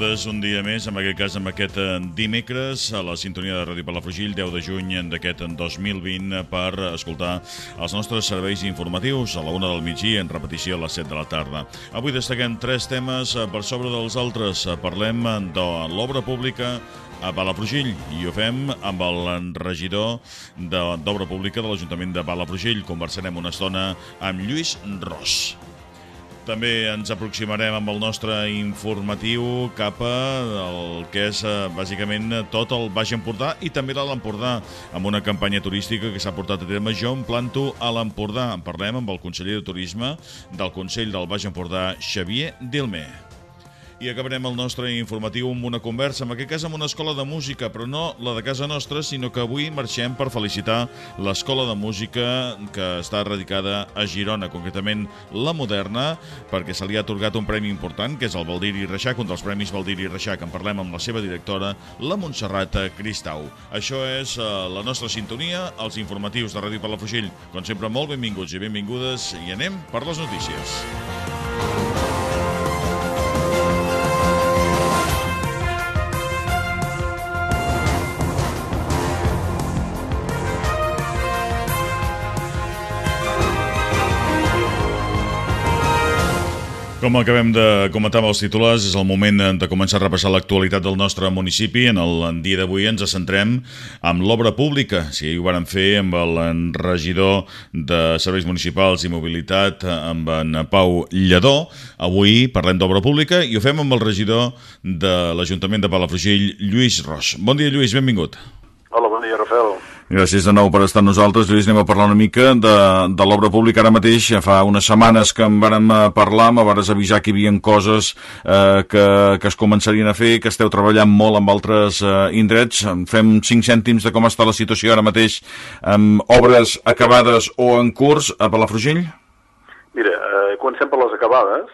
Benvingudes un dia més, en aquest cas amb aquest eh, dimecres, a la sintonia de Ràdio Palafrugell, 10 de juny d'aquest 2020, per escoltar els nostres serveis informatius a la una del migdia, en repetició a les 7 de la tarda. Avui destaquem tres temes eh, per sobre dels altres. Eh, Parlem de l'obra pública a Palafrugell i ho fem amb el regidor d'Obra Pública de l'Ajuntament de Palafrugell. Conversarem una estona amb Lluís Ros. També ens aproximarem amb el nostre informatiu cap al que és eh, bàsicament tot el Baix Empordà i també l'Alt Empordà, amb una campanya turística que s'ha portat a terme Jo em planto a l'Empordà. En parlem amb el conseller de Turisme del Consell del Baix Empordà, Xavier Dilmer. I acabarem el nostre informatiu amb una conversa, en aquest cas amb una escola de música, però no la de casa nostra, sinó que avui marxem per felicitar l'escola de música que està radicada a Girona, concretament la Moderna, perquè se li ha atorgat un premi important, que és el Valdiri Reixac, un dels premis Valdiri Reixac. En parlem amb la seva directora, la Montserrat Cristau. Això és eh, la nostra sintonia, els informatius de Ràdio Palafrugell. Com sempre, molt benvinguts i benvingudes, i anem per les notícies. Com acabem de comentar amb els titulars, és el moment de començar a repassar l'actualitat del nostre municipi. En el dia d'avui ens centrem amb l'obra pública. Sí, ho vàrem fer amb el regidor de Serveis Municipals i Mobilitat, amb en Pau Lledó. Avui parlem d'obra pública i ho fem amb el regidor de l'Ajuntament de Palafrugell, Lluís Ros. Bon dia, Lluís, benvingut. Hola, bon dia, Rafael. Gràcies de nou per estar nosaltres. Lluís, anem a parlar una mica de, de l'obra pública ara mateix. Ja fa unes setmanes que en vàrem eh, parlar, me vares avisar que hi havia coses eh, que, que es començarien a fer, que esteu treballant molt amb altres eh, indrets. Fem cinc cèntims de com està la situació ara mateix amb obres acabades o en curs a Palafrugell? Mira, eh, comencem per les acabades.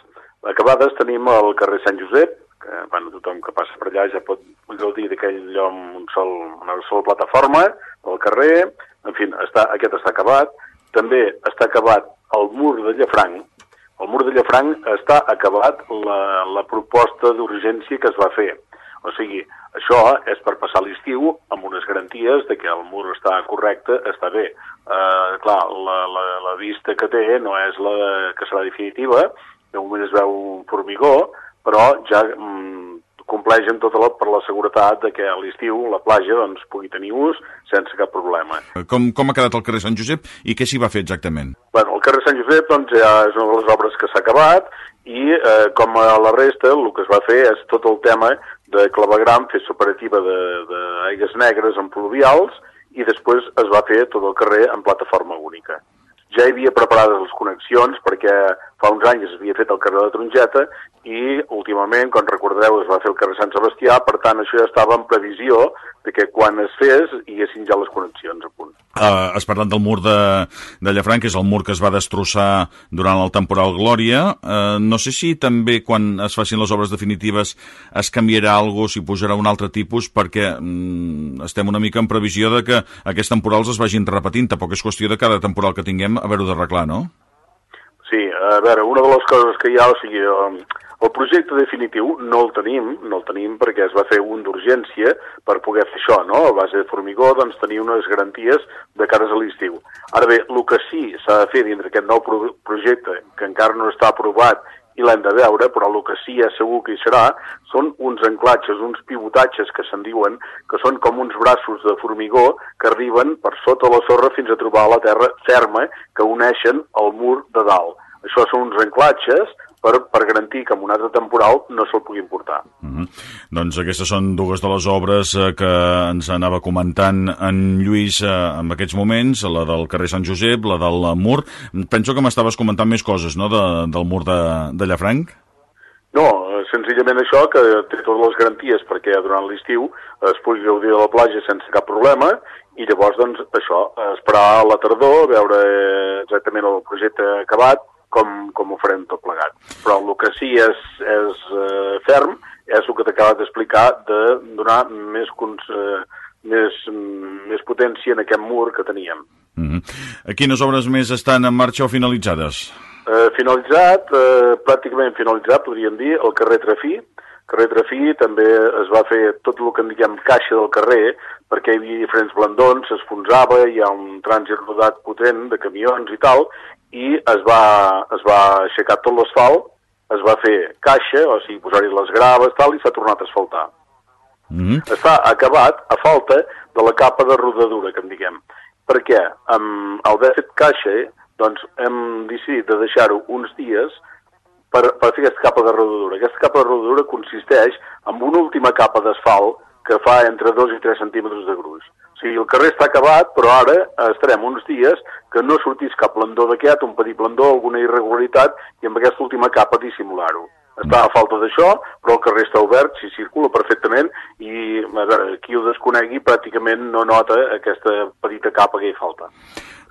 Acabades tenim el carrer Sant Josep, que bueno, tothom que passa per allà ja pot gaudir d'aquell lloc amb un sol, una sola plataforma, al carrer, en fi, està, aquest està acabat. També està acabat el mur de Llafranc. El mur de Llafranc està acabat la, la proposta d'urgència que es va fer. O sigui, això és per passar l'estiu amb unes garanties de que el mur està correcte, està bé. Uh, clar, la, la, la vista que té no és la que serà definitiva, de moment es veu un formigó, però ja mm, compleix amb tota la, per la seguretat de que a l'estiu la platja doncs, pugui tenir ús sense cap problema. Com, com ha quedat el carrer Sant Josep i què s'hi va fer exactament? Bueno, el carrer Sant Josep doncs, ja és una de les obres que s'ha acabat i eh, com a la resta el que es va fer és tot el tema de clavegram, fer separativa d'aigues negres en pluvials i després es va fer tot el carrer en plataforma única. Ja hi havia preparades les connexions perquè fa uns anys es havia fet el carrer de Tronjeta i últimament, com recordeu, es va fer el carrer Sant Sebastià, per tant això ja estava en previsió de que quan es fes hi haguessin ja les connexions a punt. Uh, has parlat del mur de, de Llafranc, que és el mur que es va destrossar durant el temporal Glòria. Uh, no sé si també quan es facin les obres definitives es canviarà alguna cosa, si pujarà un altre tipus, perquè mm, estem una mica en previsió de que aquests temporals es vagin repetint. Tampoc és qüestió de cada temporal que tinguem haver-ho d'arreglar, no? Sí, a veure, una de les coses que hi ha, o sigui, el, el projecte definitiu no el tenim, no el tenim perquè es va fer un d'urgència per poder fer això, no? A base de formigó, doncs, tenir unes garanties de cares a l'estiu. Ara bé, el que sí s'ha de fer dintre aquest nou pro projecte, que encara no està aprovat i l'hem de veure, però el que sí és segur que hi serà són uns anclatges, uns pivotatges que se'n diuen, que són com uns braços de formigó que arriben per sota la sorra fins a trobar la terra ferma que uneixen el mur de dalt. Això són uns anclatges per, per garantir que en un altre temporal no se'l pugui importar. Uh -huh. Doncs aquestes són dues de les obres eh, que ens anava comentant en Lluís eh, en aquests moments, la del carrer Sant Josep, la del mur. Penso que m'estaves comentant més coses, no?, de, del mur de, de Llafranc. No, senzillament això, que té totes les garanties perquè durant l'estiu es pugui gaudir de la platja sense cap problema i llavors, doncs, això, esperar a la tardor, veure exactament el projecte acabat, com, com ho farem tot plegat. Però el que sí és, és eh, ferm és el que t'acabes d'explicar de donar més, eh, més, més potència en aquest mur que teníem. Mm -hmm. Quines obres més estan en marxa o finalitzades? Eh, finalitzat, eh, pràcticament finalitzat, podríem dir, el carrer Trafí. carrer Trafí també es va fer tot el que en diguem caixa del carrer, perquè hi havia diferents blandons, s'esfonsava, hi ha un trànsit rodat potent de camions i tal, i es va, es va aixecar tot l'asfalt, es va fer caixa, o sigui, posar-hi les graves, tal, i s'ha tornat a asfaltar. Mm -hmm. Està acabat a falta de la capa de rodadura, que en diguem. Per què? Amb el fet caixa, doncs hem decidit de deixar-ho uns dies per, per fer aquesta capa de rodadura. Aquesta capa de rodadura consisteix en una última capa d'asfalt que fa entre 2 i 3 centímetres de gruix. O sigui, el carrer està acabat, però ara estarem uns dies que no sortís cap blandó d'aquest, un petit blandó, alguna irregularitat, i amb aquesta última capa dissimular-ho. Està a falta d'això, però el carrer està obert, s'hi circula perfectament, i a veure, qui ho desconegui pràcticament no nota aquesta petita capa que hi falta.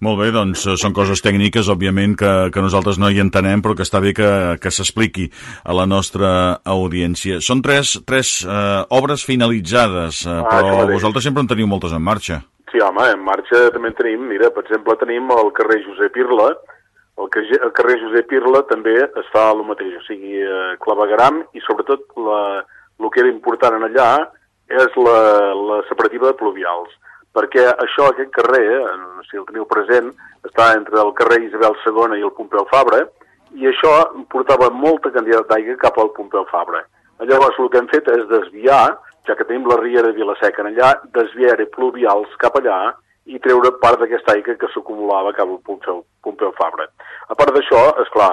Molt bé, doncs són coses tècniques, òbviament, que, que nosaltres no hi entenem, però que està bé que, que s'expliqui a la nostra audiència. Són tres, tres eh, obres finalitzades, eh, ah, però vosaltres sempre en teniu moltes en marxa. Sí, home, en marxa també en tenim. Mira, per exemple, tenim el carrer Josep Irla, el, que, el carrer Josep Irla també es fa el mateix, o sigui, eh, clavegram i sobretot la, el que era important en allà és la, la separativa de pluvials perquè això, aquest carrer, si el teniu present, està entre el carrer Isabel II i el Pompeu Fabra, i això portava molta quantitat d'aigua cap al Pompeu Fabra. Llavors, el que hem fet és desviar, ja que tenim la riera de Vilaseca allà, desviar pluvials cap allà i treure part d'aquesta aigua que s'acumulava cap al Pompeu, Pompeu Fabra. A part d'això, és clar,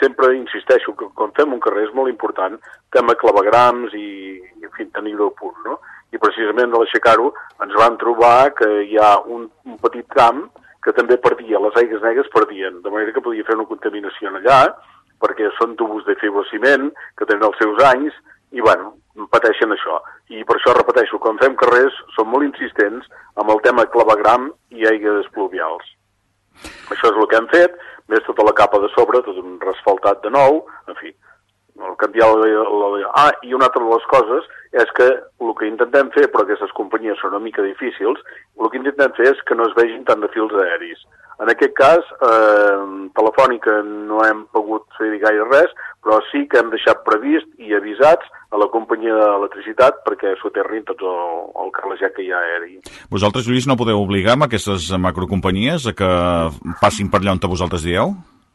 sempre insisteixo que quan fem un carrer és molt important tema clavegrams i, en fi, tenir-ho a punt, no? I precisament de l'aixecar-ho ens vam trobar que hi ha un, un petit camp que també perdia, les aigues negres perdien, de manera que podia fer una contaminació allà, perquè són tubos de fibrociment que tenen els seus anys, i bueno, pateixen això. I per això repeteixo, quan fem carrers som molt insistents amb el tema clavegram i aigues pluvials. Això és el que hem fet, més tota la capa de sobre, tot un resfaltat de nou, en fi, el canviar la, la, la... Ah, i una altra de les coses és que el que intentem fer, però aquestes companyies són una mica difícils, el que intentem fer és que no es vegin tant de fils aèris. En aquest cas, eh, Telefònica no hem pogut fer gaire res, però sí que hem deixat previst i avisats a la companyia d'electricitat perquè soterrin tot el, el carlejat que hi ha aeri. Vosaltres, Lluís, no podeu obligar amb aquestes macrocompanyies a que passin per allà on vosaltres dieu?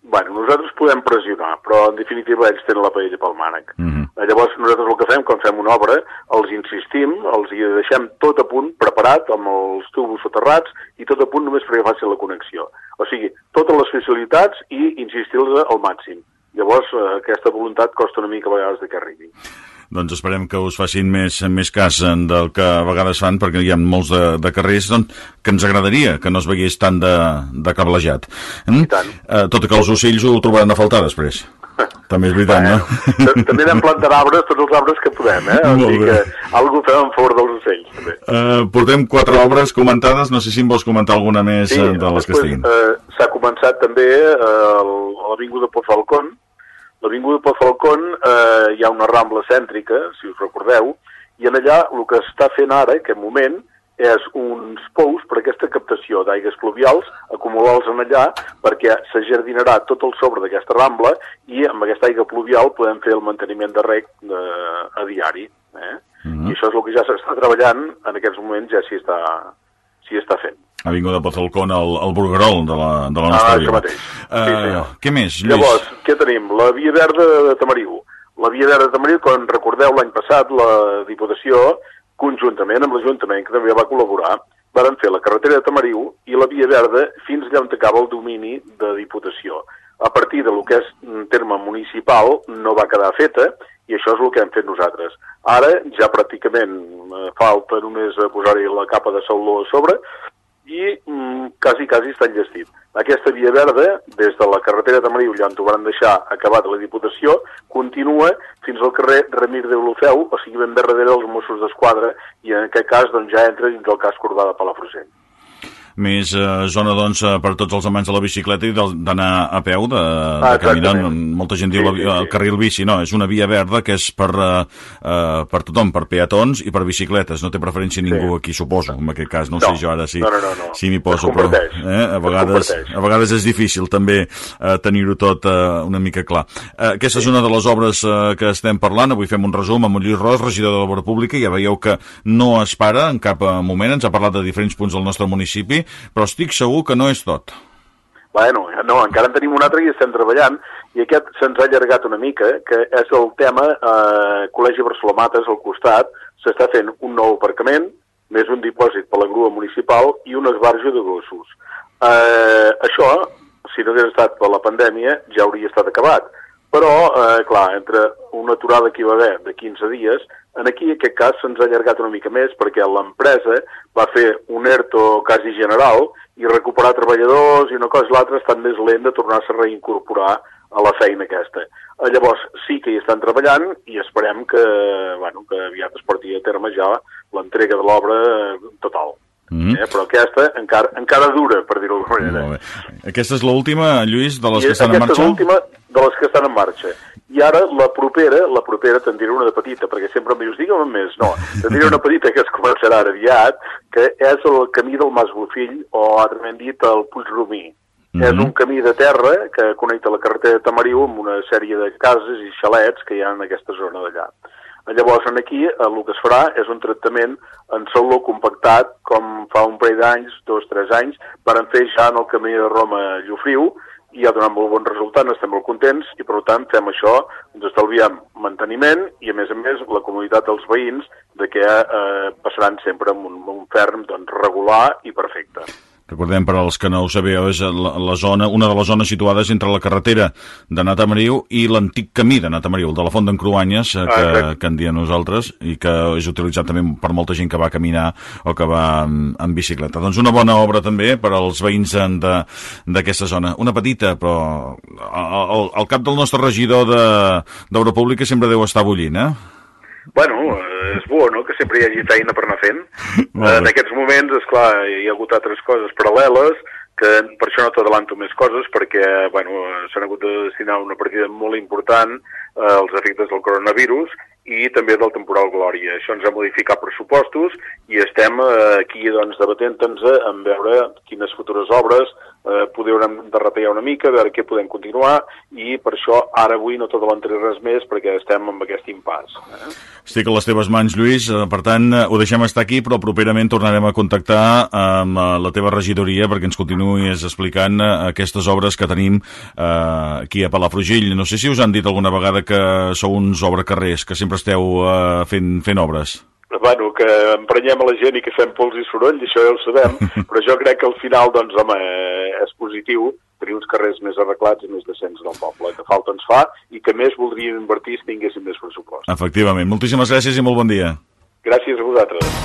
Bueno, nosaltres podem pressionar, però en definitiva ells tenen la paella pel mànec. Mhm. -huh. Llavors nosaltres el que fem quan fem una obra, els insistim, els hi deixem tot a punt, preparat, amb els tubos soterrats, i tot a punt només perquè faci la connexió. O sigui, totes les facilitats i insistir-los al màxim. Llavors, eh, aquesta voluntat costa una mica a vegades de que arribi doncs esperem que us facin més, més cas del que a vegades fan, perquè hi ha molts de, de carrers doncs, que ens agradaria que no es vegués tant de, de cablejat. Mm? tant. Eh, tot i que els ocells ho trobaran a faltar després. També és veritat, bueno, no? També anem plantar arbres, tots els arbres que podem, eh? O sigui que algú fem en favor dels ocells, també. Uh, portem quatre obres comentades, no sé si em vols comentar alguna més sí, de les després, que estiguin. Uh, S'ha començat també uh, l'Avinguda Falcón, L'Avinguda Pol Falcón eh, hi ha una rambla cèntrica, si us recordeu, i en allà el que està fent ara, en aquest moment, és uns pous per aquesta captació d'aigues pluvials, acumular-los en allà, perquè s'ajardinarà tot el sobre d'aquesta rambla i amb aquesta aigua pluvial podem fer el manteniment de rec eh, a diari. Eh? Mm -hmm. I això és el que ja s'està treballant, en aquests moments ja s'hi està, està fent. Avinguda Pozalcón, el, el Burgerol de la, de la ah, nostra ah, vida. mateix. Uh, sí, què més, Lluís? Llavors, què tenim? La Via Verda de Tamariu. La Via Verda de Tamariu, quan recordeu l'any passat, la Diputació, conjuntament amb l'Ajuntament, que també va col·laborar, varen fer la carretera de Tamariu i la Via Verda fins allà on acaba el domini de Diputació. a partir de lo que és terme municipal no va quedar feta i això és el que hem fet nosaltres. Ara ja pràcticament eh, falta només posar-hi la capa de sauló a sobre i mm, quasi, quasi està enllestit. Aquesta via verda, des de la carretera de Mariu, on ho van deixar acabat la Diputació, continua fins al carrer Remir de Olofeu, o sigui ben bé darrere dels Mossos d'Esquadra, i en aquest cas doncs, ja entra dins el casc urbà de Palafrugell més eh, zona doncs, eh, per tots els amants de la bicicleta i d'anar a peu, de, ah, de caminar. Molta gent diu sí, sí, sí. el carril bici, no, és una via verda que és per, eh, eh, per tothom, per peatons i per bicicletes, no té preferència ningú sí. aquí, suposo, en aquest cas, no, no sé jo ara si, no, no, no, no. si m'hi poso, però eh, a, vegades, a vegades és difícil també eh, tenir-ho tot eh, una mica clar. Eh, aquesta sí. és una de les obres eh, que estem parlant, avui fem un resum amb Lluís Ros, regidor de l'Obra Pública, ja veieu que no es para en cap moment, ens ha parlat de diferents punts del nostre municipi, però estic segur que no és tot. Bueno, no, encara en tenim un altre i estem treballant, i aquest se'ns ha allargat una mica, que és el tema eh, Col·legi Barcelomates al costat, s'està fent un nou aparcament, més un dipòsit per la grua municipal i un esbarjo de gossos. Eh, això, si no hagués estat per la pandèmia, ja hauria estat acabat. Però, eh, clar, entre una aturada que hi va haver de 15 dies, aquí, en aquest cas, se'ns ha allargat una mica més perquè l'empresa va fer un ERTO quasi general i recuperar treballadors i una cosa i l'altra estan més lent de tornar-se a reincorporar a la feina aquesta. Eh, llavors, sí que hi estan treballant i esperem que, bueno, que aviat es porti a terme ja l'entrega de l'obra total. Mm -hmm. eh? Però aquesta encara, encara dura, per dir-ho d'alguna manera. Aquesta és l'última, Lluís, de les I que estan en marxa? Aquesta és l'última de les que estan en marxa. I ara la propera, la propera te'n diré una de petita, perquè sempre em dius, digue'm més. No, te'n diré una petita que es començarà ara aviat, que és el camí del Mas Bofill, o altrament dit el Puig Romí. Mm -hmm. És un camí de terra que connecta la carretera de Tamariu amb una sèrie de cases i xalets que hi ha en aquesta zona d'allà. Llavors, aquí el que es farà és un tractament en solo compactat, com fa un parell d'anys, dos, tres anys, per fer ja en el camí de Roma Llofriu, i ha donat molt bon resultat, estem molt contents i per tant fem això, ens estalviem manteniment i a més a més la comunitat dels veïns de que eh, passaran sempre amb un, un ferm doncs, regular i perfecte. Recordem, per als que no ho sabeu, és la, la zona, una de les zones situades entre la carretera de Natamariu i l'antic camí de Natamariu, el de la Font d'en Cruanyes, eh, que, ah, que en diem nosaltres, i que és utilitzat també per molta gent que va caminar o que va en, en bicicleta. Doncs una bona obra també per als veïns d'aquesta zona. Una petita, però el, el cap del nostre regidor d'Obra Pública sempre deu estar bullint, eh? Bueno, eh, és bo, sempre hi hagi feina per anar fent. En aquests moments, és clar, hi ha hagut altres coses paral·leles, que per això no t'adalanto més coses, perquè, bueno, s'han hagut de destinar una partida molt important eh, als efectes del coronavirus i també del temporal Glòria. Això ens ha modificat pressupostos i estem eh, aquí, doncs, debatent-nos en veure quines futures obres eh, podem de una mica, veure què podem continuar, i per això ara avui no t'adalantaré res més perquè estem amb aquest impàs. Eh? Estic a les teves mans, Lluís, eh, per tant, eh, ho deixem estar aquí, però properament tornarem a contactar amb eh, la teva regidoria perquè ens continuïs explicant aquestes obres que tenim eh, aquí a Palafrugell. No sé si us han dit alguna vegada que sou uns obrecarrers, que sempre esteu eh, fent, fent obres bueno, que emprenyem a la gent i que fem pols i soroll, això ja ho sabem, però jo crec que al final, doncs, home, és positiu tenir uns carrers més arreglats i més decents del poble, que falta ens fa i que més voldrien invertir si tinguéssim més pressupost. Efectivament. Moltíssimes gràcies i molt bon dia. Gràcies a vosaltres.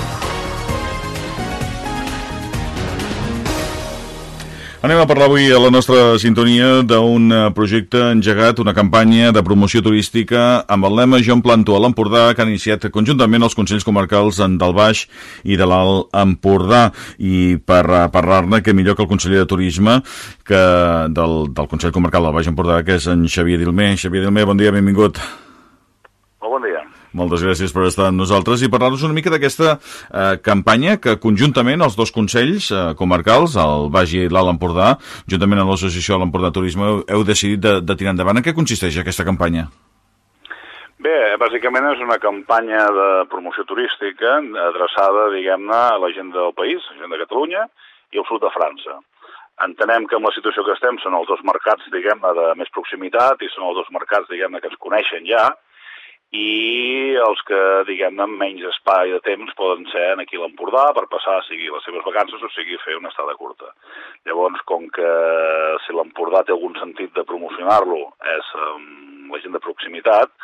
Anem a parlar avui a la nostra sintonia d'un eh, projecte engegat, una campanya de promoció turística amb el lema Jo em planto a l'Empordà que ha iniciat conjuntament els Consells Comarcals del Baix i de l'Alt Empordà i per eh, parlar-ne que millor que el conseller de Turisme que del, del Consell Comarcal del Baix Empordà que és en Xavier Dilmer. Xavier Dilmer, bon dia, benvingut. Molt bon dia. Moltes gràcies per estar amb nosaltres i parlar-nos una mica d'aquesta eh, campanya que conjuntament els dos consells eh, comarcals, el Baix i l'Alt Empordà, juntament amb l'Associació l'Empordà Turisme, heu, heu decidit de, de tirar endavant. En què consisteix aquesta campanya? Bé, bàsicament és una campanya de promoció turística adreçada, diguem-ne, a la gent del país, la gent de Catalunya i al sud de França. Entenem que amb la situació que estem són els dos mercats, diguem-ne, de més proximitat i són els dos mercats, diguem-ne, que ens coneixen ja, i els que, diguem-ne, amb menys espai de temps poden ser en aquí l'Empordà per passar, sigui les seves vacances o sigui fer una estada curta. Llavors, com que si l'Empordà té algun sentit de promocionar-lo és um, la gent de proximitat,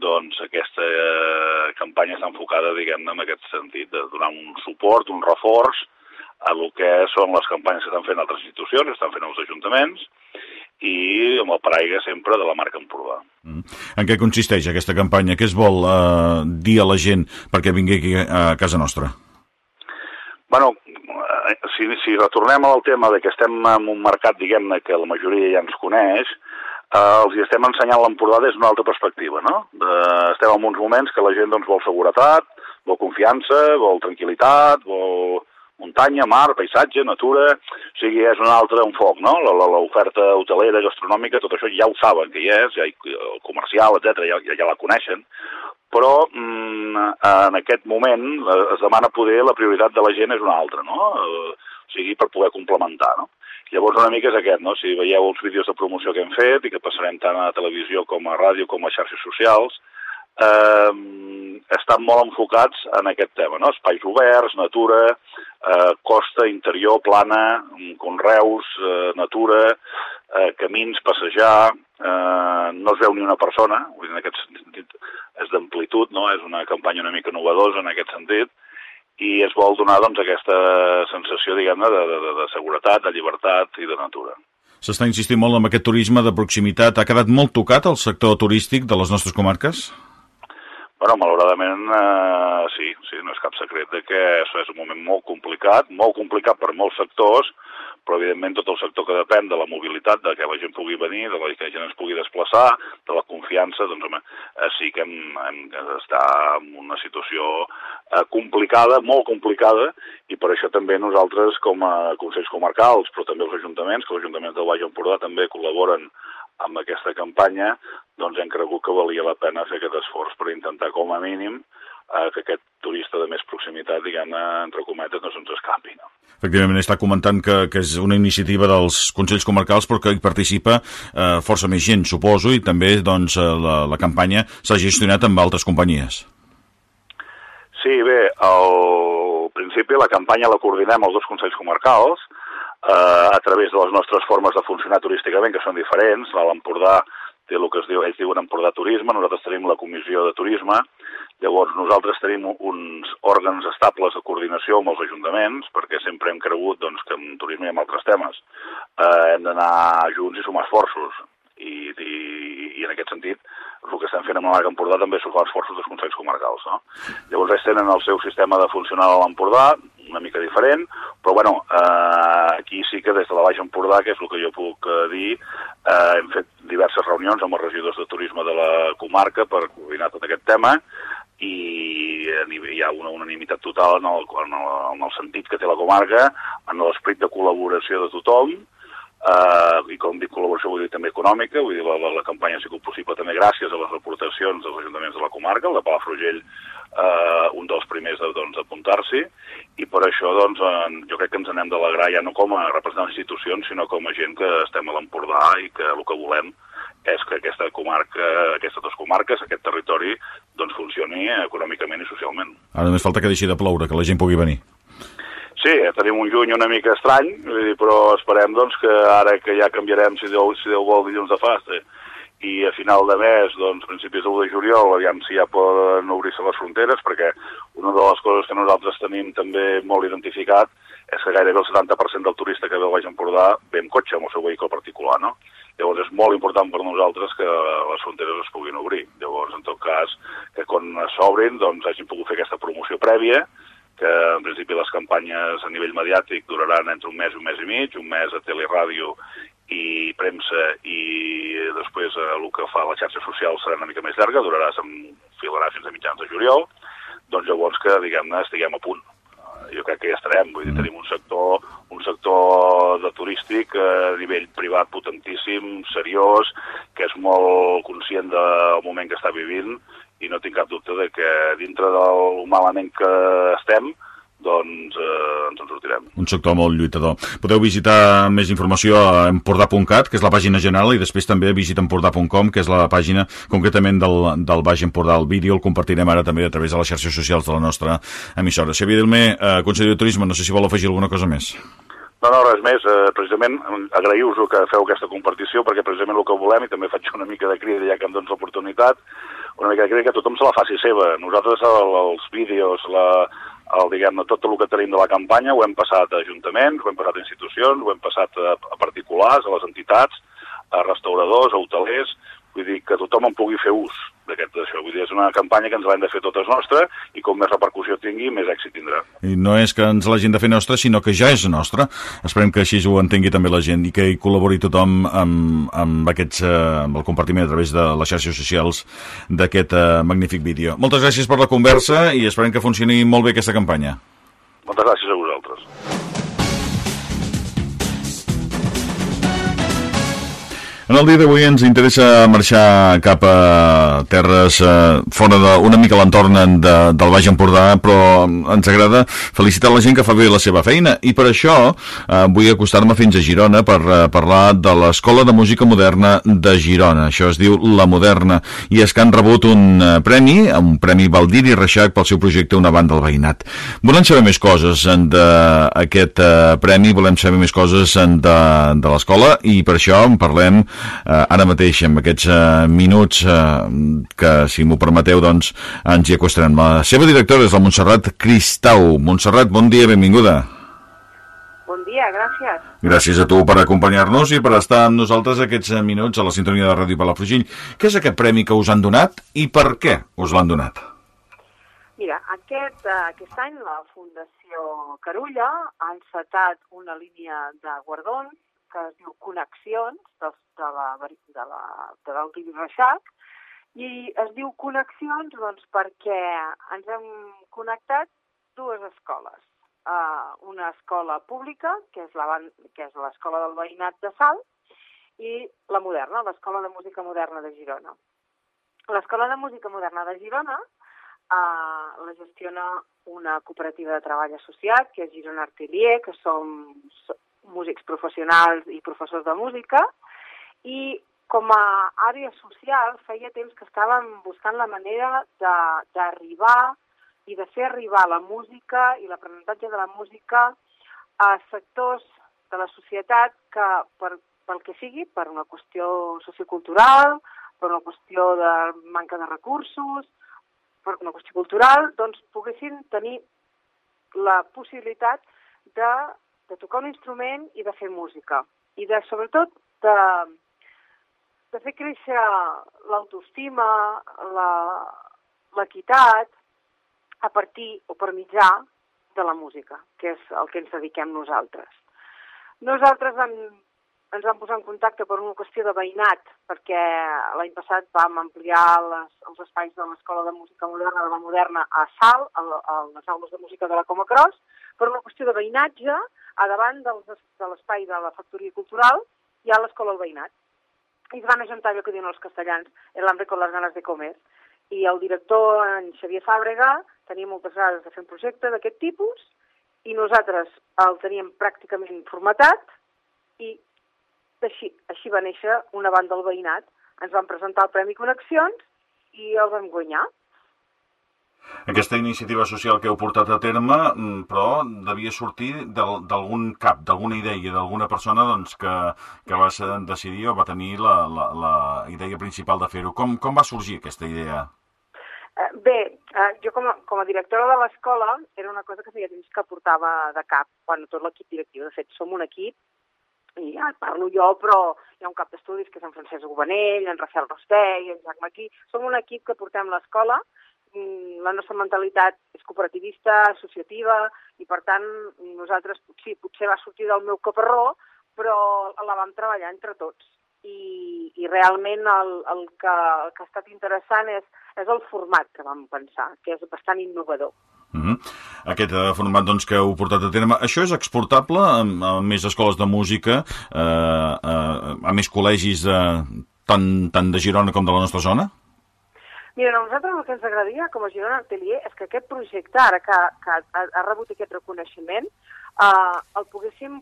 doncs aquesta eh, campanya està enfocada, diguem-ne, en aquest sentit, de donar un suport, un reforç a el que són les campanyes que estan fent altres institucions, estan fent els ajuntaments, i amb el paraigua sempre de la marca Empordà. Mm. En què consisteix aquesta campanya? Què es vol eh, dir a la gent perquè vingui aquí a casa nostra? Bueno, eh, si, si retornem al tema de que estem en un mercat, diguem-ne, que la majoria ja ens coneix, eh, els hi estem ensenyant l'Empordà des d'una altra perspectiva, no? Eh, estem en uns moments que la gent doncs, vol seguretat, vol confiança, vol tranquil·litat, vol muntanya, mar, paisatge, natura, o sigui, és un altre enfoc, no? L'oferta hotelera, gastronòmica, tot això ja ho saben que hi és, ja hi, el comercial, etc ja, ja, la coneixen, però mm, en aquest moment es demana poder la prioritat de la gent és una altra, no? O sigui, per poder complementar, no? Llavors una mica és aquest, no? Si veieu els vídeos de promoció que hem fet i que passarem tant a televisió com a ràdio com a xarxes socials, eh, estan molt enfocats en aquest tema, no? espais oberts, natura, eh, costa, interior, plana, conreus, eh, natura, eh, camins, passejar, eh, no es veu ni una persona, vull dir, en aquest sentit és d'amplitud, no? és una campanya una mica novedosa en aquest sentit, i es vol donar doncs, aquesta sensació diguem-ne de, de, de seguretat, de llibertat i de natura. S'està insistint molt en aquest turisme de proximitat. Ha quedat molt tocat el sector turístic de les nostres comarques? Bueno, malauradament, eh, sí, sí, no és cap secret de que això és un moment molt complicat, molt complicat per molts sectors, però evidentment tot el sector que depèn de la mobilitat, de que la gent pugui venir, de la que la gent es pugui desplaçar, de la confiança, doncs home, eh, sí que hem, hem d'estar en una situació eh, complicada, molt complicada, i per això també nosaltres com a Consells Comarcals, però també els ajuntaments, que els ajuntaments del Baix Empordà també col·laboren amb aquesta campanya, doncs hem cregut que valia la pena fer aquest esforç per intentar, com a mínim, eh, que aquest turista de més proximitat, diguem-ne, entre cometes, no se'ns escapi. No? Efectivament, està comentant que, que és una iniciativa dels Consells Comarcals però que hi participa eh, força més gent, suposo, i també doncs, eh, la, la campanya s'ha gestionat amb altres companyies. Sí, bé, al principi la campanya la coordinem els dos Consells Comarcals, eh, a través de les nostres formes de funcionar turísticament, que són diferents. L'Empordà té el que es diu, ells diuen Empordà Turisme, nosaltres tenim la Comissió de Turisme, llavors nosaltres tenim uns òrgans estables de coordinació amb els ajuntaments, perquè sempre hem cregut doncs, que en turisme i en altres temes eh, hem d'anar junts i sumar esforços. I, i, i en aquest sentit el que estem fent amb la Marca Empordà també són esforços dels Consells Comarcals. No? Llavors ells tenen el seu sistema de funcionar a l'Empordà, una mica diferent, però bueno, eh, aquí sí que des de la Baixa Empordà, que és el que jo puc eh, dir, eh, hem fet diverses reunions amb els regidors de turisme de la comarca per coordinar tot aquest tema i hi ha una unanimitat total en el, en el, en el sentit que té la comarca, en l'esperit de col·laboració de tothom, eh, i com dic col·laboració vull dir també econòmica, vull dir la, la, la campanya ha sigut possible també gràcies a les reportacions dels ajuntaments de la comarca, el de Palafrugell eh, un dels primers doncs, d'apuntar-s'hi, i per això doncs, en, jo crec que ens anem d'alegrar ja no com a representants d'institucions, sinó com a gent que estem a l'Empordà i que el que volem és que aquesta comarca, aquestes dues comarques, aquest territori, doncs funcioni econòmicament i socialment. Ara només falta que deixi de ploure, que la gent pugui venir. Sí, tenim un juny una mica estrany, però esperem doncs, que ara que ja canviarem, si Déu, si Déu vol, dilluns de fasta, i a final de mes, doncs, principis de 1 de juliol, aviam si ja poden obrir-se les fronteres, perquè una de les coses que nosaltres tenim també molt identificat és que gairebé el 70% del turista que ve al Baix Empordà ve amb cotxe, amb el seu vehicle particular, no? Llavors és molt important per nosaltres que les fronteres es puguin obrir. Llavors, en tot cas, que quan s'obrin, doncs, hagin pogut fer aquesta promoció prèvia, que en principi les campanyes a nivell mediàtic duraran entre un mes i un mes i mig, un mes a teleràdio i premsa i després eh, el que fa la xarxa social serà una mica més llarga, durarà, s'enfilarà fins a mitjans de juliol, doncs llavors que, diguem-ne, estiguem a punt. Jo crec que ja estarem, vull dir, mm. tenim un sector, un sector de turístic a nivell privat potentíssim, seriós, que és molt conscient del moment que està vivint i no tinc cap dubte de que dintre del malament que estem, doncs eh, ens en sortirem. Un sector molt lluitador. Podeu visitar més informació a empordà.cat, que és la pàgina general, i després també visita empordà.com, que és la pàgina concretament del, del Baix Empordà. El vídeo el compartirem ara també a través de les xarxes socials de la nostra emissora. Xavier Dilmé, eh, conseller de Turisme, no sé si vol afegir alguna cosa més. No, no, res més. Eh, precisament agraïu-vos que feu aquesta compartició perquè precisament el que volem, i també faig una mica de crida ja que em dones l'oportunitat, una mica de crida que tothom se la faci seva. Nosaltres el, els vídeos, la, el, diguem tot el que tenim de la campanya ho hem passat a ajuntaments, ho hem passat a institucions, ho hem passat a, a particulars, a les entitats, a restauradors, a hotelers, vull dir que tothom en pugui fer ús d'aquest això. Vull dir, és una campanya que ens l'hem de fer totes nostra i com més repercussió tingui, més èxit tindrà. I no és que ens l'hagin de fer nostra, sinó que ja és nostra. Esperem que així ho entengui també la gent i que hi col·labori tothom amb, amb, aquests, eh, amb el compartiment a través de les xarxes socials d'aquest eh, magnífic vídeo. Moltes gràcies per la conversa i esperem que funcioni molt bé aquesta campanya. Moltes gràcies a vosaltres. En el dia d'avui ens interessa marxar cap a terres eh, fora de, una mica l'entorn de, del Baix Empordà, però ens agrada felicitar la gent que fa bé la seva feina i per això eh, vull acostar-me fins a Girona per eh, parlar de l'Escola de Música Moderna de Girona. Això es diu La Moderna i és que han rebut un eh, premi, un premi Valdiri Reixac pel seu projecte Una banda al veïnat. Volem saber més coses d'aquest eh, premi, volem saber més coses de, de l'escola i per això en parlem ara mateix, en aquests eh, minuts eh, que, si m'ho permeteu, doncs, ens hi acostarem. La seva directora és la Montserrat Cristau. Montserrat, bon dia, benvinguda. Bon dia, gràcies. Gràcies a tu per acompanyar-nos i per estar amb nosaltres aquests eh, minuts a la sintonia de Ràdio Palafrugell. Què és aquest premi que us han donat i per què us l'han donat? Mira, aquest, aquest any la Fundació Carulla ha encetat una línia de guardons que es diu Connexions, de, de la, de la, de l'Altivi Reixac, i es diu Connexions doncs, perquè ens hem connectat dues escoles. Uh, una escola pública, que és la que és l'escola del veïnat de Salt, i la moderna, l'Escola de Música Moderna de Girona. L'Escola de Música Moderna de Girona uh, la gestiona una cooperativa de treball associat, que és Girona Artelier, que som, músics professionals i professors de música, i com a àrea social feia temps que estàvem buscant la manera d'arribar i de fer arribar la música i l'aprenentatge de la música a sectors de la societat que, per, pel que sigui, per una qüestió sociocultural, per una qüestió de manca de recursos, per una qüestió cultural, doncs poguessin tenir la possibilitat de de tocar un instrument i de fer música. I de, sobretot, de, de fer créixer l'autoestima, l'equitat, a partir o per mitjà de la música, que és el que ens dediquem nosaltres. Nosaltres en, ens vam posar en contacte per una qüestió de veïnat, perquè l'any passat vam ampliar les, els espais de l'Escola de Música Moderna de la Moderna a Sal, a, a les aules de música de la Coma Cross, per una qüestió de veïnatge, a davant dels, de l'espai de la factoria cultural hi ha l'escola del veïnat. I es van ajuntar allò que diuen els castellans, el hambre con las ganas de comer. I el director, en Xavier Fàbrega, tenia moltes ganes de fer un projecte d'aquest tipus i nosaltres el teníem pràcticament formatat i així, així va néixer una banda del veïnat. Ens van presentar el Premi Connexions i el vam guanyar aquesta iniciativa social que heu portat a terme, mm, però devia sortir d'algun cap, d'alguna idea, d'alguna persona doncs, que, que va decidir o va tenir la, la, la idea principal de fer-ho. Com, com va sorgir aquesta idea? Eh, bé, eh, jo com a, com a directora de l'escola era una cosa que feia temps que portava de cap, quan tot l'equip directiu. De fet, som un equip, i ja parlo jo, però hi ha un cap d'estudis que és en Francesc Gobanell, en Rafael Rostell, en Jacques Maquí. Som un equip que portem l'escola Mm, la nostra mentalitat és cooperativista, associativa, i per tant nosaltres sí, potser va sortir del meu caparró, però la vam treballar entre tots. I, i realment el, el, que, el que ha estat interessant és, és el format que vam pensar, que és bastant innovador. Mhm. -huh. Aquest uh, format doncs, que heu portat a terme, això és exportable a, a més escoles de música, uh, uh, a més col·legis de, tant, tant de Girona com de la nostra zona? Mira, a nosaltres el que ens agradaria com a Girona Atelier és que aquest projecte, ara que, que ha, ha rebut aquest reconeixement, eh, el poguéssim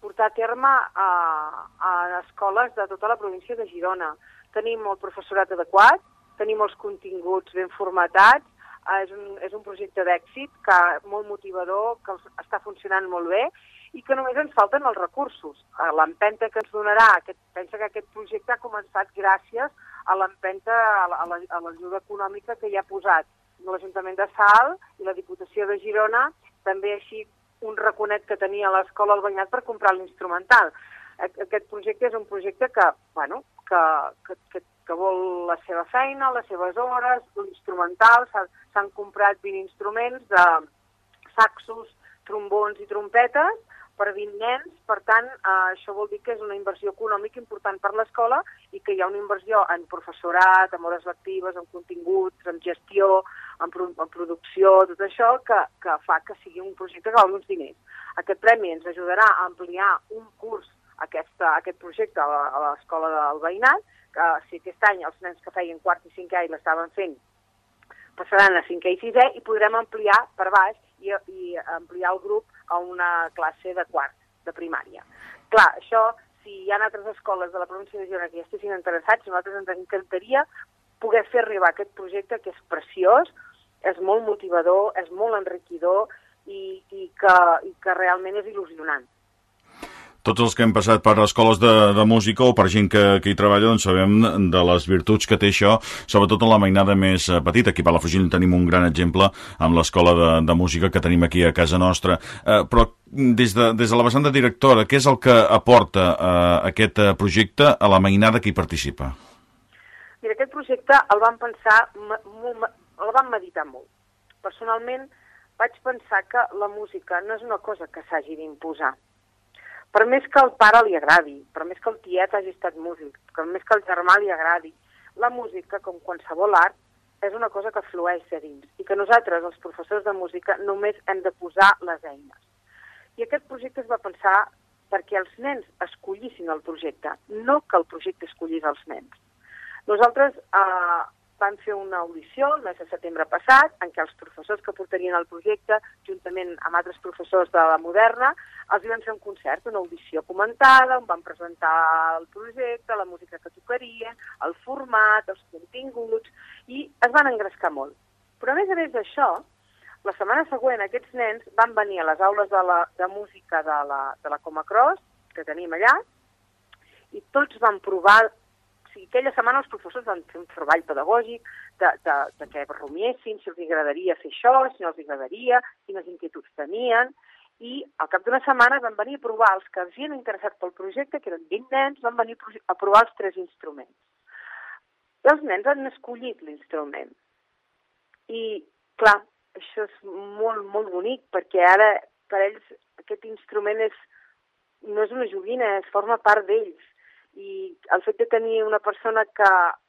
portar a terme a, a escoles de tota la província de Girona. Tenim el professorat adequat, tenim els continguts ben formatats, eh, és, un, és un projecte d'èxit que molt motivador, que està funcionant molt bé i que només ens falten els recursos. L'empenta que ens donarà, aquest, pensa que aquest projecte ha començat gràcies a l'empenta, a l'ajuda econòmica que hi ha posat l'Ajuntament de Sal i la Diputació de Girona, també així un raconet que tenia l'Escola al Banyat per comprar l'instrumental. Aquest projecte és un projecte que, bueno, que, que, que, que vol la seva feina, les seves hores, l'instrumental, s'han comprat 20 instruments de saxos, trombons i trompetes, per 20 nens, per tant, eh, això vol dir que és una inversió econòmica important per l'escola i que hi ha una inversió en professorat, en hores lectives, en continguts, en gestió, en, pro en producció, tot això, que, que fa que sigui un projecte que val uns diners. Aquest premi ens ajudarà a ampliar un curs, aquesta, aquest projecte a l'escola del veïnat, que si aquest any els nens que feien quart i cinquè i l'estaven fent passaran a cinquè i sisè i podrem ampliar per baix i, i ampliar el grup a una classe de quart, de primària. Clar, això, si hi ha altres escoles de la província de Girona que ja estiguin interessats, nosaltres ens encantaria poder fer arribar aquest projecte que és preciós, és molt motivador, és molt enriquidor i, i, que, i que realment és il·lusionant tots els que hem passat per escoles de, de música o per gent que, que hi treballa doncs sabem de les virtuts que té això, sobretot en la mainada més eh, petita. Aquí a Palafrugell tenim un gran exemple amb l'escola de, de música que tenim aquí a casa nostra. Eh, però des de, des de la vessant de directora, què és el que aporta eh, aquest eh, projecte a la mainada que hi participa? Mira, aquest projecte el vam pensar, el vam meditar molt. Personalment vaig pensar que la música no és una cosa que s'hagi d'imposar, per més que al pare li agradi, per més que el tiet hagi estat músic, per més que el germà li agradi, la música, com qualsevol art, és una cosa que flueix de dins i que nosaltres, els professors de música, només hem de posar les eines. I aquest projecte es va pensar perquè els nens escollissin el projecte, no que el projecte escollís els nens. Nosaltres eh, van fer una audició el mes de setembre passat, en què els professors que portarien el projecte, juntament amb altres professors de la Moderna, els van fer un concert, una audició comentada, on van presentar el projecte, la música que tocaria, el format, els continguts, i es van engrescar molt. Però a més a més d'això, la setmana següent aquests nens van venir a les aules de, la, de música de la, de la Coma Cross, que tenim allà, i tots van provar sigui, aquella setmana els professors van fer un treball pedagògic de, de, de que rumiessin si els agradaria fer això, si no els agradaria, quines inquietuds tenien, i al cap d'una setmana van venir a provar els que havien interessat pel projecte, que eren 20 nens, van venir a provar els tres instruments. I els nens han escollit l'instrument. I, clar, això és molt, molt bonic, perquè ara per ells aquest instrument és, no és una joguina, es forma part d'ells i el fet de tenir una persona que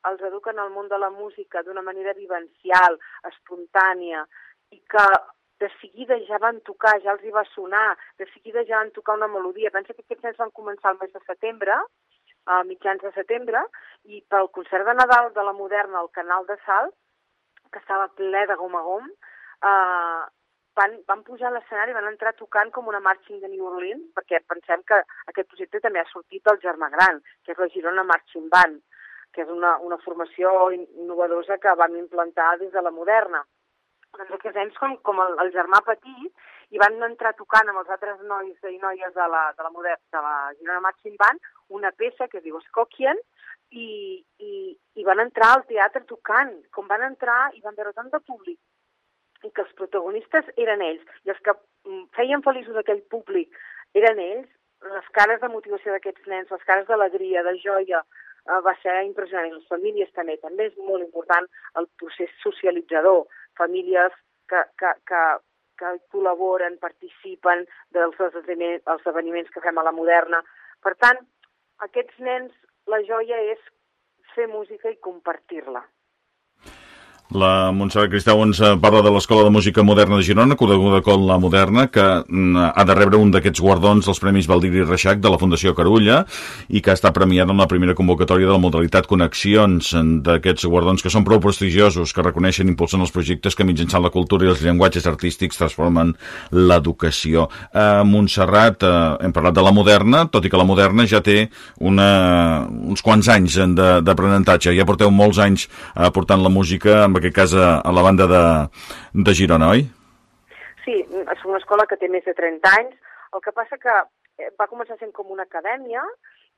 els educa en el món de la música d'una manera vivencial, espontània, i que de seguida ja van tocar, ja els hi va sonar, de seguida ja van tocar una melodia. Pensa que aquests nens van començar el mes de setembre, a mitjans de setembre, i pel concert de Nadal de la Moderna al Canal de Sal, que estava ple de gom a gom, eh, van, van pujar a l'escenari, van entrar tocant com una marching de New Orleans, perquè pensem que aquest projecte també ha sortit del Germà Gran, que és la Girona Marching Band, que és una, una formació innovadora que vam implantar des de la moderna. Doncs aquests nens com, com el, el germà petit i van entrar tocant amb els altres nois i noies de la, de la, moder, de la Girona Marching Band una peça que es diu Skokien i, i, i van entrar al teatre tocant, com van entrar i van veure tant de públic i que els protagonistes eren ells, i els que mm, feien feliços aquell públic eren ells, les cares de motivació d'aquests nens, les cares d'alegria, de joia, eh, va ser impressionant. I les famílies també, també és molt important el procés socialitzador, famílies que, que, que, que col·laboren, participen dels esdeveniments, que fem a la moderna. Per tant, aquests nens, la joia és fer música i compartir-la. La Montserrat Cristau ens eh, parla de l'Escola de Música Moderna de Girona, coneguda com la Moderna, que mm, ha de rebre un d'aquests guardons dels Premis Valdiri Reixac de la Fundació Carulla i que està premiada en la primera convocatòria de la modalitat Connexions d'aquests guardons que són prou prestigiosos, que reconeixen i impulsen els projectes que mitjançant la cultura i els llenguatges artístics transformen l'educació. A Montserrat eh, hem parlat de la Moderna, tot i que la Moderna ja té una, uns quants anys d'aprenentatge. Ja porteu molts anys eh, portant la música amb aquest cas a, la banda de, de Girona, oi? Sí, és una escola que té més de 30 anys. El que passa que eh, va començar sent com una acadèmia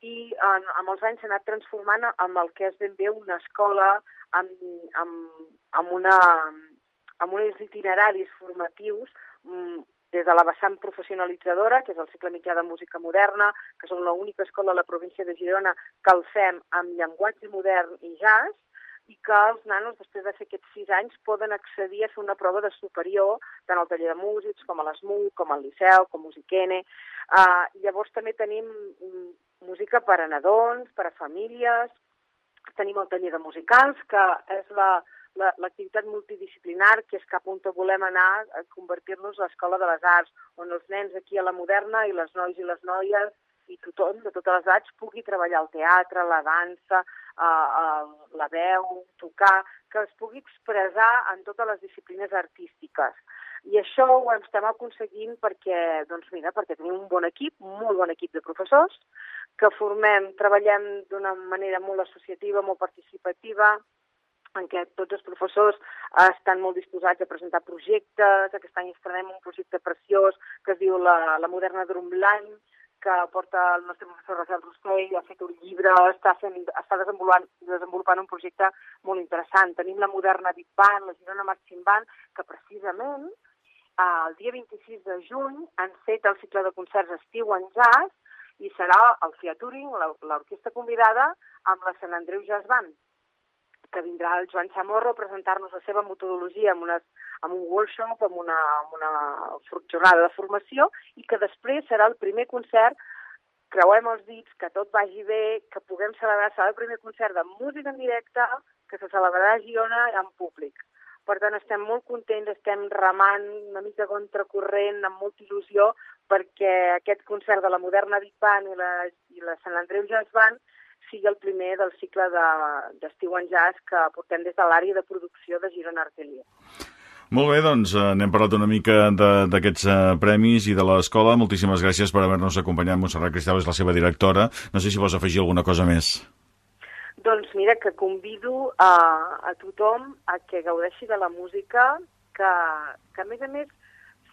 i en, amb els anys s'ha anat transformant amb el que és ben bé una escola amb, amb, amb, una, amb uns itineraris formatius mm, des de la vessant professionalitzadora, que és el cicle mitjà de música moderna, que som l'única escola a la província de Girona que el fem amb llenguatge modern i jazz, i que els nanos, després de fer aquests sis anys, poden accedir a fer una prova de superior, tant al taller de músics, com a l'ESMUC, com al Liceu, com Musiquene. Uh, llavors també tenim mm, música per a nadons, per a famílies, tenim el taller de musicals, que és la, l'activitat la, multidisciplinar, que és cap on volem anar a convertir-nos a l'Escola de les Arts, on els nens aquí a la moderna i les nois i les noies i tothom de totes les edats pugui treballar el teatre, la dansa, eh, eh, la veu, tocar, que es pugui expressar en totes les disciplines artístiques. I això ho estem aconseguint perquè, doncs mira, perquè tenim un bon equip, un molt bon equip de professors, que formem, treballem d'una manera molt associativa, molt participativa, en què tots els professors estan molt disposats a presentar projectes. Aquest any estrenem un projecte preciós que es diu la, la Moderna Drumline, que porta el nostre professor Rafael Rossell, ha fet un llibre, està, fent, està desenvolupant, desenvolupant un projecte molt interessant. Tenim la moderna Big Band, la Girona Marching Band, que precisament eh, el dia 26 de juny han fet el cicle de concerts Estiu en Jazz i serà el Fiaturing, l'orquestra convidada, amb la Sant Andreu Jazz Band que vindrà el Joan Chamorro a presentar-nos la seva metodologia amb, unes, amb un workshop, amb una, amb una jornada de formació i que després serà el primer concert creuem els dits, que tot vagi bé, que puguem celebrar, serà el primer concert de música en directe que se celebrarà a Girona en públic. Per tant, estem molt contents, estem remant una mica contracorrent, amb molta il·lusió, perquè aquest concert de la moderna Big Band i la, i la Sant Andreu Jazz Band sigui el primer del cicle d'estiu de, en jazz que portem des de l'àrea de producció de Girona Artelia. Molt bé, doncs eh, n'hem parlat una mica d'aquests uh, premis i de l'escola. Moltíssimes gràcies per haver-nos acompanyat. Montserrat Cristal és la seva directora. No sé si vols afegir alguna cosa més. Doncs mira, que convido a, a tothom a que gaudeixi de la música, que, que a més a més,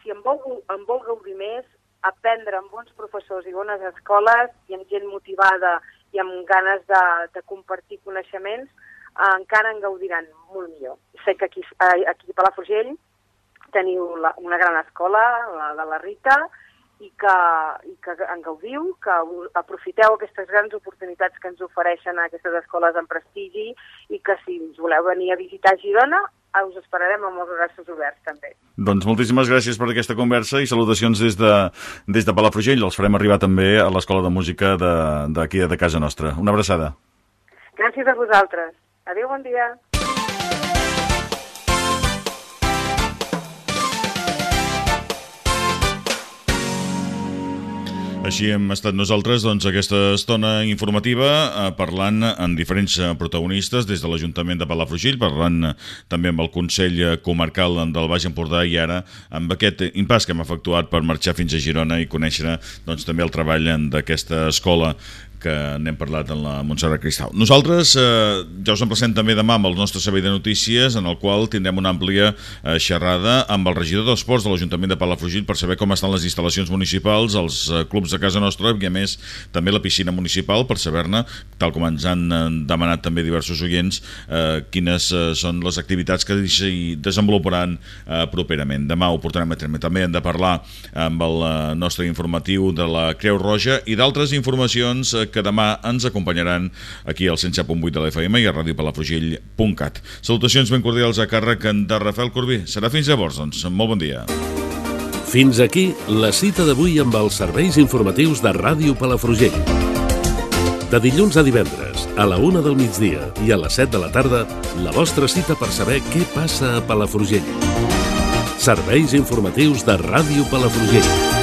si en vol, en vol gaudir més, aprendre amb bons professors i bones escoles i amb gent motivada i amb ganes de, de compartir coneixements, eh, encara en gaudiran molt millor. Sé que aquí, eh, aquí a Palafrugell teniu la, una gran escola, la de la Rita, i que, i que en gaudiu, que aprofiteu aquestes grans oportunitats que ens ofereixen aquestes escoles en prestigi i que si us voleu venir a visitar Girona, us esperarem amb els braços oberts també. Doncs moltíssimes gràcies per aquesta conversa i salutacions des de, des de Palafrugell. Els farem arribar també a l'Escola de Música d'aquí de, de casa nostra. Una abraçada. Gràcies a vosaltres. Adéu, bon dia. Així hem estat nosaltres doncs, aquesta estona informativa eh, parlant amb diferents eh, protagonistes des de l'Ajuntament de Palafrugell, parlant eh, també amb el Consell Comarcal del Baix Empordà i ara amb aquest impàs que hem efectuat per marxar fins a Girona i conèixer doncs, també el treball d'aquesta escola que n'hem parlat en la Montserrat Cristal. Nosaltres eh, ja us emplacem també demà amb el nostre servei de notícies en el qual tindrem una àmplia eh, xerrada amb el regidor d'Esports de l'Ajuntament de Palafrugell per saber com estan les instal·lacions municipals, els eh, clubs de casa nostra i a més també la piscina municipal per saber-ne, tal com ens han eh, demanat també diversos oients, eh, quines eh, són les activitats que s'hi desenvoluparan eh, properament. Demà ho portarem a terme. També hem de parlar amb el eh, nostre informatiu de la Creu Roja i d'altres informacions eh, que demà ens acompanyaran aquí al 107.8 de l'FM i a radiopalafrugell.cat. Salutacions ben cordials a càrrec de Rafael Corbí. Serà fins llavors, doncs. Molt bon dia. Fins aquí la cita d'avui amb els serveis informatius de Ràdio Palafrugell. De dilluns a divendres, a la una del migdia i a les 7 de la tarda, la vostra cita per saber què passa a Palafrugell. Serveis informatius de Ràdio Palafrugell.